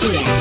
García.